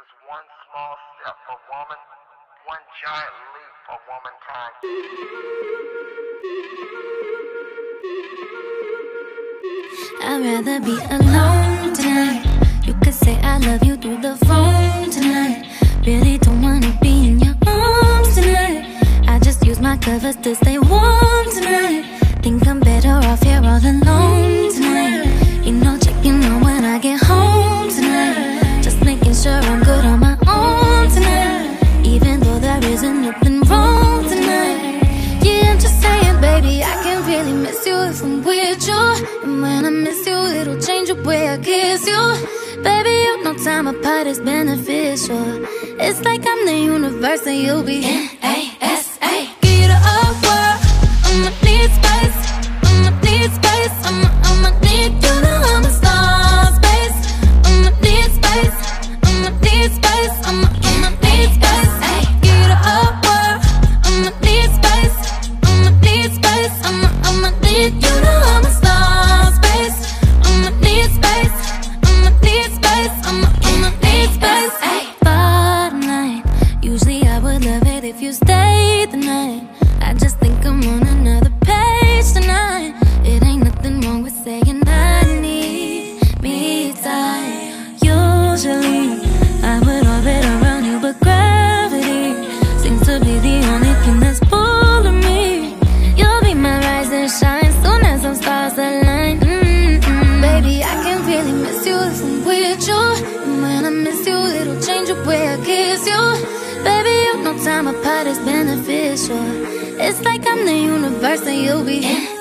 is one small step for woman, one giant leap for womankind. I'd rather be alone tonight. You could say I love you through the phone tonight. Really don't wanna be in your arms tonight. I just use my covers to stay warm wrong tonight. Yeah, I'm just saying, baby, I can really miss you if I'm with you. And when I miss you, it'll change the way I kiss you. Baby, you know time apart is beneficial. It's like I'm the universe and you'll be N-A-S-A. I'ma need with you. And when I miss you, it'll change the way I kiss you. Baby, you know time apart is beneficial. It's like I'm the universe and you'll be N-A-S-A.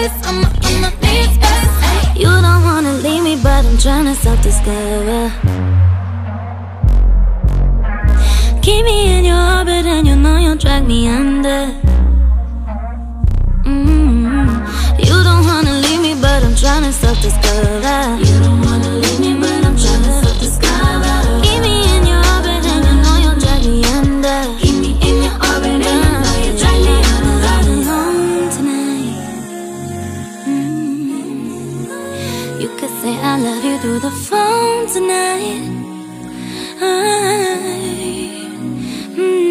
Need space. I'ma, I'ma need space. You don't wanna leave me, but I'm trying to self-discover. Keep me in your orbit, and you know you'll drag me under. Mm. You don't wanna leave me, but I'm trying to self-discover. to the phone tonight. I, mm.